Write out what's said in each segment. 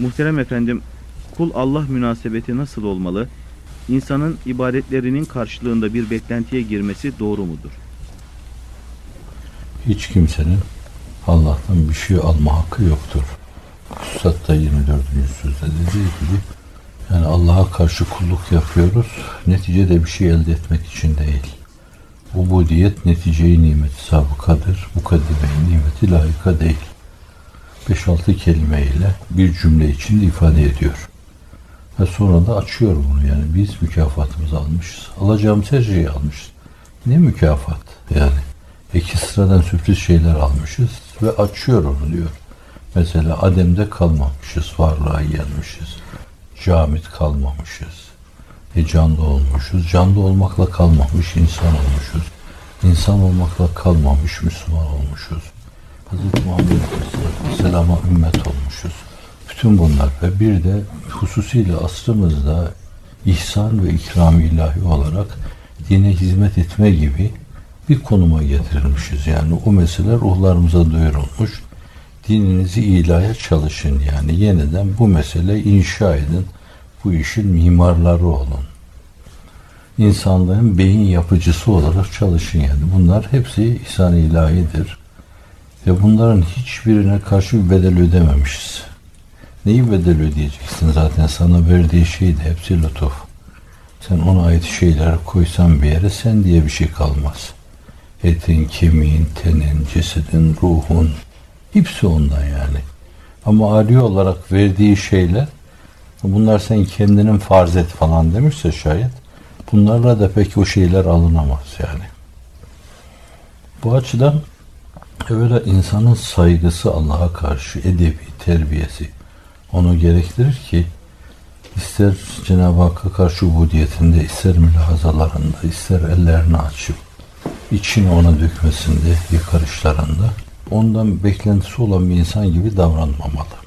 Muhterem efendim, kul Allah münasebeti nasıl olmalı? İnsanın ibadetlerinin karşılığında bir beklentiye girmesi doğru mudur? Hiç kimsenin Allah'tan bir şey alma hakkı yoktur. Üstad 24. sözde dediği gibi yani Allah'a karşı kulluk yapıyoruz. Neticede bir şey elde etmek için değil. Ubudiyet neticeyi nimeti sabıkadır. Mukaddimeyi nimeti layıka değil. 5-6 kelimeyle bir cümle içinde ifade ediyor. Ve sonra da açıyor bunu yani biz mükafatımızı almışız. Alacağımız her şeyi almışız. Ne mükafat yani. İki sıradan sürpriz şeyler almışız ve açıyor onu diyor. Mesela Adem'de kalmamışız, varlığa gelmişiz. Camit kalmamışız. E canlı olmuşuz. Canlı olmakla kalmamış insan olmuşuz. İnsan olmakla kalmamış Müslüman olmuşuz. Hz. Muhammed Aleyhisselam'a ümmet olmuşuz. Bütün bunlar ve bir de hususiyle asrımızda ihsan ve ikram ilahi olarak dine hizmet etme gibi bir konuma getirilmişiz. Yani o mesele ruhlarımıza duyurulmuş. Dininizi ilaya çalışın yani yeniden bu mesele inşa edin. Bu işin mimarları olun. İnsanlığın beyin yapıcısı olarak çalışın yani. Bunlar hepsi ihsan ilahidir. Ve bunların hiçbirine karşı bir bedel ödememişiz. Neyi bedel ödeyeceksin? Zaten sana verdiği şey de hepsi lütuf. Sen ona ait şeyler koysan bir yere sen diye bir şey kalmaz. Etin, kemiğin, tenin, cesedin, ruhun hepsi ondan yani. Ama ari olarak verdiği şeyler bunlar sen kendinin farz et falan demişse şayet bunlarla da pek o şeyler alınamaz yani. Bu açıdan evvela insanın saygısı Allah'a karşı edebi, terbiyesi onu gerektirir ki ister Cenab-ı Hakk'a karşı ubudiyetinde, ister mülahazalarında, ister ellerini açıp içini ona dökmesinde, yıkarışlarında ondan beklentisi olan bir insan gibi davranmamalı.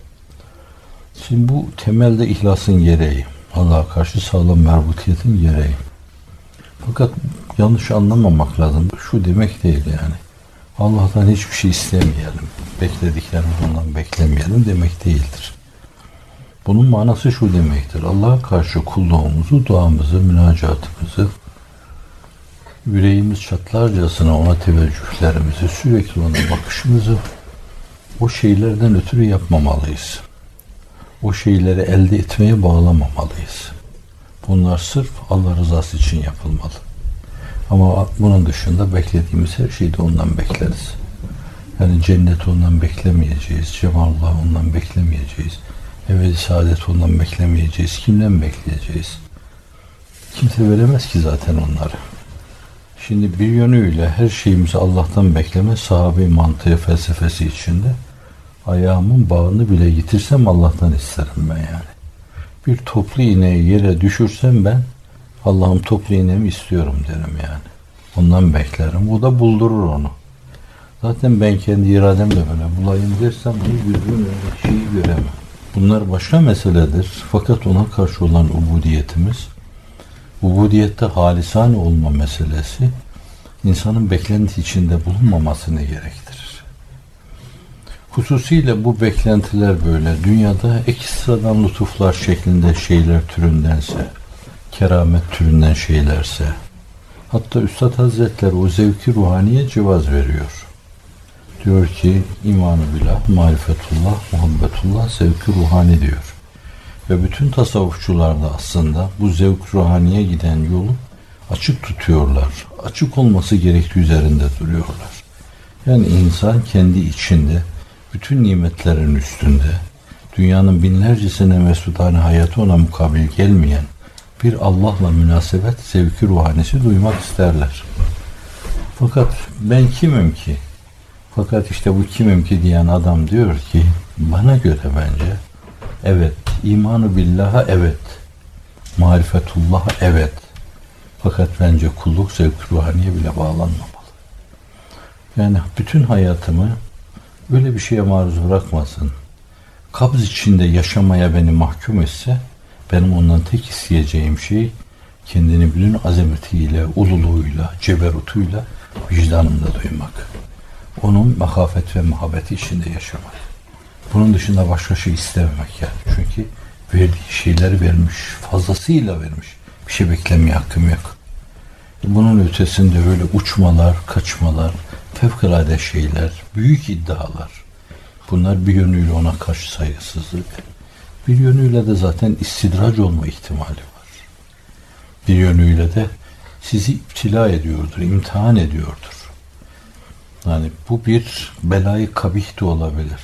Şimdi bu temelde ihlasın gereği. Allah'a karşı sağlam merbutiyetin gereği. Fakat yanlış anlamamak lazım. Şu demek değil yani. Allah'tan hiçbir şey istemeyelim. Beklediklerimiz ondan beklemeyelim demek değildir. Bunun manası şu demektir. Allah'a karşı kulluğumuzu, duamızı, münacatımızı, yüreğimiz çatlarcasına ona teveccühlerimizi, sürekli ona bakışımızı o şeylerden ötürü yapmamalıyız. O şeyleri elde etmeye bağlamamalıyız. Bunlar sırf Allah rızası için yapılmalı. Ama bunun dışında beklediğimiz her şeyi de ondan bekleriz. Yani cennet ondan beklemeyeceğiz. Cemalullah ondan beklemeyeceğiz. Evveli saadet ondan beklemeyeceğiz. Kimden bekleyeceğiz? Kimse veremez ki zaten onları. Şimdi bir yönüyle her şeyimizi Allah'tan bekleme sahabe mantığı felsefesi içinde ayağımın bağını bile yitirsem Allah'tan isterim ben yani. Bir toplu iğneyi yere düşürsem ben Allah'ım toplu iğnemi istiyorum derim yani. Ondan beklerim. O da buldurur onu. Zaten ben kendi irademle böyle bulayım dersem bir gözüm şeyi göremem. Bunlar başka meseledir. Fakat ona karşı olan ubudiyetimiz, ubudiyette halisane olma meselesi, insanın beklenti içinde bulunmamasını gerektirir. Hususiyle bu beklentiler böyle dünyada ekstradan lütuflar şeklinde şeyler türündense, keramet türünden şeylerse, hatta Üstad Hazretleri o zevki ruhaniye cevaz veriyor. Diyor ki imanı billah, marifetullah, muhabbetullah, zevki ruhani diyor. Ve bütün tasavvufçular da aslında bu zevk ruhaniye giden yolu açık tutuyorlar. Açık olması gerektiği üzerinde duruyorlar. Yani insan kendi içinde bütün nimetlerin üstünde dünyanın binlercesine mesudane hayatı ona mukabil gelmeyen bir Allah'la münasebet zevki ruhanisi duymak isterler. Fakat ben kimim ki? Fakat işte bu kimim ki diyen adam diyor ki bana göre bence evet imanı billaha evet marifetullah evet fakat bence kulluk zevk ruhaniye bile bağlanmamalı. Yani bütün hayatımı öyle bir şeye maruz bırakmasın. Kabz içinde yaşamaya beni mahkum etse benim ondan tek isteyeceğim şey kendini bütün azametiyle, ululuğuyla, ceberutuyla vicdanımda duymak. Onun mahafet ve muhabbeti içinde yaşamak. Bunun dışında başka şey istememek yani. Çünkü verdiği şeyleri vermiş. Fazlasıyla vermiş. Bir şey beklemeye hakkım yok. Bunun ötesinde öyle uçmalar, kaçmalar, fevkalade şeyler, büyük iddialar. Bunlar bir yönüyle ona karşı saygısızlık. Bir yönüyle de zaten istidrac olma ihtimali var. Bir yönüyle de sizi iptila ediyordur, imtihan ediyordur. Yani bu bir belayı kabih de olabilir.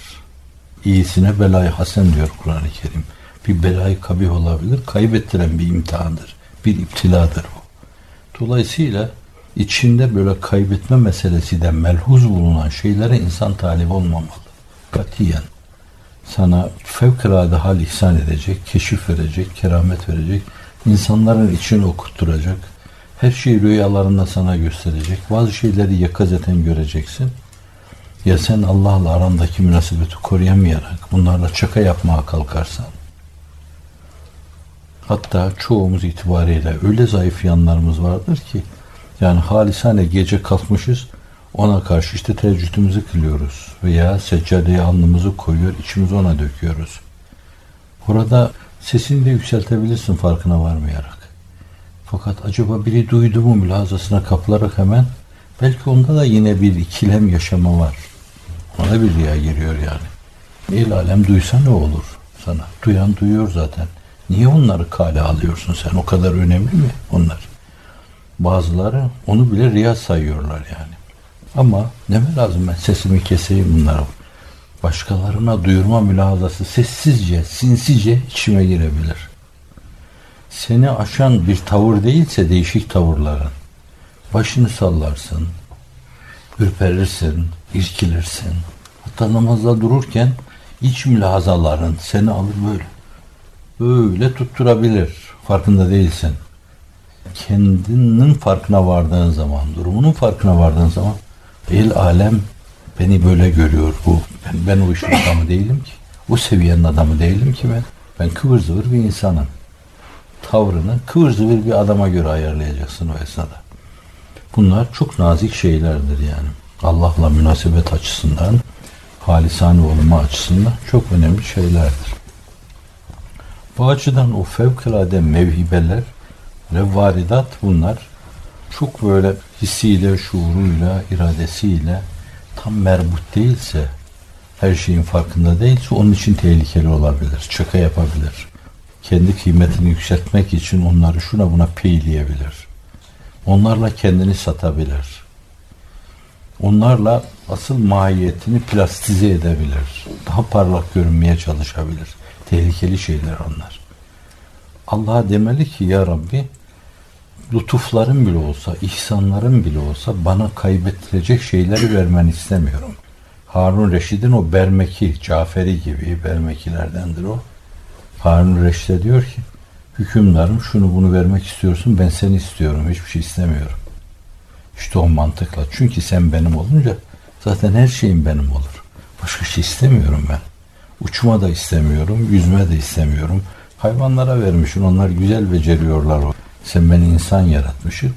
İyisine belayı hasen diyor Kur'an-ı Kerim. Bir belayı kabih olabilir, kaybettiren bir imtihandır. Bir iptiladır bu. Dolayısıyla içinde böyle kaybetme meselesi de melhuz bulunan şeylere insan talip olmamalı. Katiyen. Sana fevkalade hal ihsan edecek, keşif verecek, keramet verecek, insanların içini okutturacak, her şeyi rüyalarında sana gösterecek, bazı şeyleri yakazeten göreceksin. Ya sen Allah'la arandaki münasebeti koruyamayarak bunlarla çaka yapmaya kalkarsan, hatta çoğumuz itibariyle öyle zayıf yanlarımız vardır ki, yani halisane gece kalkmışız, ona karşı işte teheccüdümüzü kılıyoruz veya seccadeye alnımızı koyuyor, içimizi ona döküyoruz. Orada sesini de yükseltebilirsin farkına varmayarak. Fakat acaba biri duydu mu mülazasına kaplarak hemen belki onda da yine bir ikilem yaşama var. Ona bir riya giriyor yani. El alem duysa ne olur sana? Duyan duyuyor zaten. Niye onları kale alıyorsun sen? O kadar önemli mi onlar? Bazıları onu bile riya sayıyorlar yani. Ama ne mi lazım ben sesimi keseyim bunlara. Başkalarına duyurma mülazası sessizce, sinsice içime girebilir. Seni aşan bir tavır değilse değişik tavırların. Başını sallarsın, ürperirsin, irkilirsin. Hatta namazda dururken iç mülahazaların seni alır böyle. Böyle tutturabilir. Farkında değilsin. Kendinin farkına vardığın zaman, durumunun farkına vardığın zaman el alem beni böyle görüyor bu. Ben, ben o işin adamı değilim ki. O seviyenin adamı değilim ki ben. Ben kıvır zıvır bir insanım. Tavrını kıvır zıvır bir adama göre ayarlayacaksın o esnada. Bunlar çok nazik şeylerdir yani. Allah'la münasebet açısından, halisane olma açısından çok önemli şeylerdir. Bu açıdan o fevkalade mevhibeler ve varidat bunlar çok böyle hissiyle, şuuruyla, iradesiyle tam merbut değilse, her şeyin farkında değilse onun için tehlikeli olabilir, çaka yapabilir. Kendi kıymetini yükseltmek için onları şuna buna peyleyebilir. Onlarla kendini satabilir. Onlarla asıl mahiyetini plastize edebilir. Daha parlak görünmeye çalışabilir. Tehlikeli şeyler onlar. Allah'a demeli ki ya Rabbi lütufların bile olsa, ihsanların bile olsa bana kaybettirecek şeyleri vermeni istemiyorum. Harun Reşid'in o Bermeki, Caferi gibi Bermekilerdendir o. Harun Reşid'e diyor ki hükümdarım şunu bunu vermek istiyorsun ben seni istiyorum hiçbir şey istemiyorum. İşte o mantıkla. Çünkü sen benim olunca zaten her şeyin benim olur. Başka şey istemiyorum ben. Uçma da istemiyorum, yüzme de istemiyorum. Hayvanlara vermişsin, onlar güzel beceriyorlar o. Sen beni insan yaratmışsın.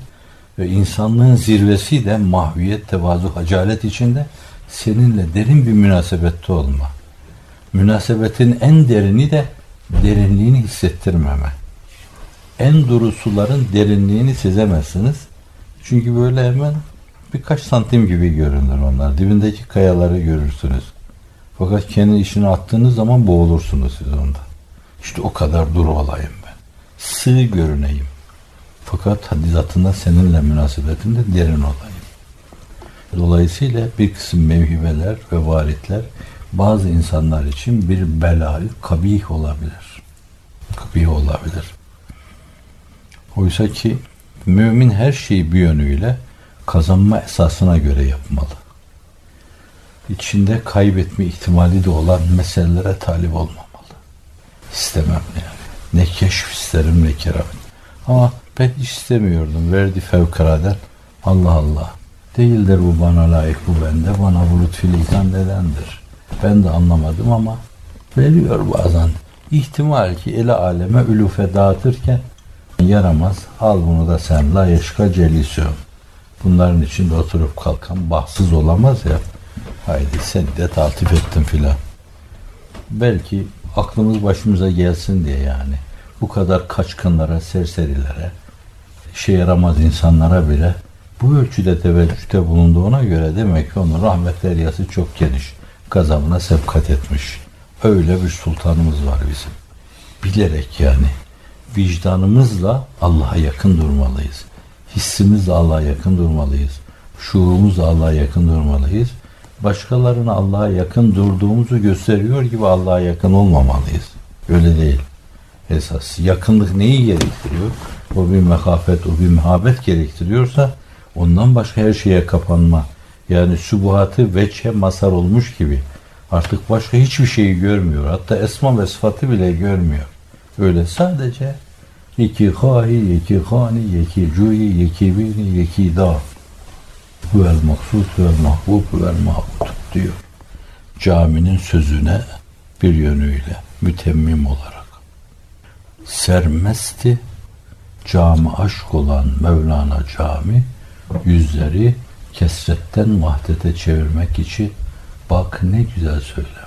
Ve insanlığın zirvesi de mahviyet, tevazu, hacalet içinde seninle derin bir münasebette olma. Münasebetin en derini de derinliğini hissettirmeme. En duru suların derinliğini sezemezsiniz. Çünkü böyle hemen birkaç santim gibi görünür onlar. Dibindeki kayaları görürsünüz. Fakat kendi işine attığınız zaman boğulursunuz siz onda. İşte o kadar duru olayım ben. Sığ görüneyim. Fakat hadizatında seninle münasebetimde derin olayım. Dolayısıyla bir kısım mevhibeler ve varitler bazı insanlar için bir belayı kabih olabilir. Kabih olabilir. Oysa ki mümin her şeyi bir yönüyle kazanma esasına göre yapmalı. İçinde kaybetme ihtimali de olan meselelere talip olmamalı. İstemem yani. Ne keşf isterim ne keramet. Ama ben istemiyordum. Verdi fevkalade. Allah Allah. Değildir bu bana layık bu bende. Bana bu lütfü lisan nedendir. Ben de anlamadım ama veriyor bazen. İhtimal ki ele aleme ülufe dağıtırken yaramaz. Al bunu da sen la yeşka celisyon. Bunların içinde oturup kalkan bahtsız olamaz ya. Haydi sen de taltif ettin filan. Belki aklımız başımıza gelsin diye yani. Bu kadar kaçkınlara, serserilere, işe yaramaz insanlara bile bu ölçüde teveccühte bulunduğuna göre demek ki onun rahmet deryası çok geniş. Gazabına sevkat etmiş. Öyle bir sultanımız var bizim. Bilerek yani vicdanımızla Allah'a yakın durmalıyız. Hissimizle Allah'a yakın durmalıyız. Şuurumuzla Allah'a yakın durmalıyız. Başkalarına Allah'a yakın durduğumuzu gösteriyor gibi Allah'a yakın olmamalıyız. Öyle değil. Esas yakınlık neyi gerektiriyor? O bir mekafet, o bir muhabbet gerektiriyorsa ondan başka her şeye kapanma. Yani subuhatı veçhe masar olmuş gibi. Artık başka hiçbir şeyi görmüyor. Hatta esma ve sıfatı bile görmüyor. Öyle sadece yeki hahi, yeki hani, yeki cuyi, yeki bini, yeki da. Huvel maksud, huvel mahbub, huvel mahbud diyor. Caminin sözüne bir yönüyle mütemmim olarak. Sermesti cami aşk olan Mevlana cami yüzleri kesretten vahdete çevirmek için bak ne güzel söylemiş.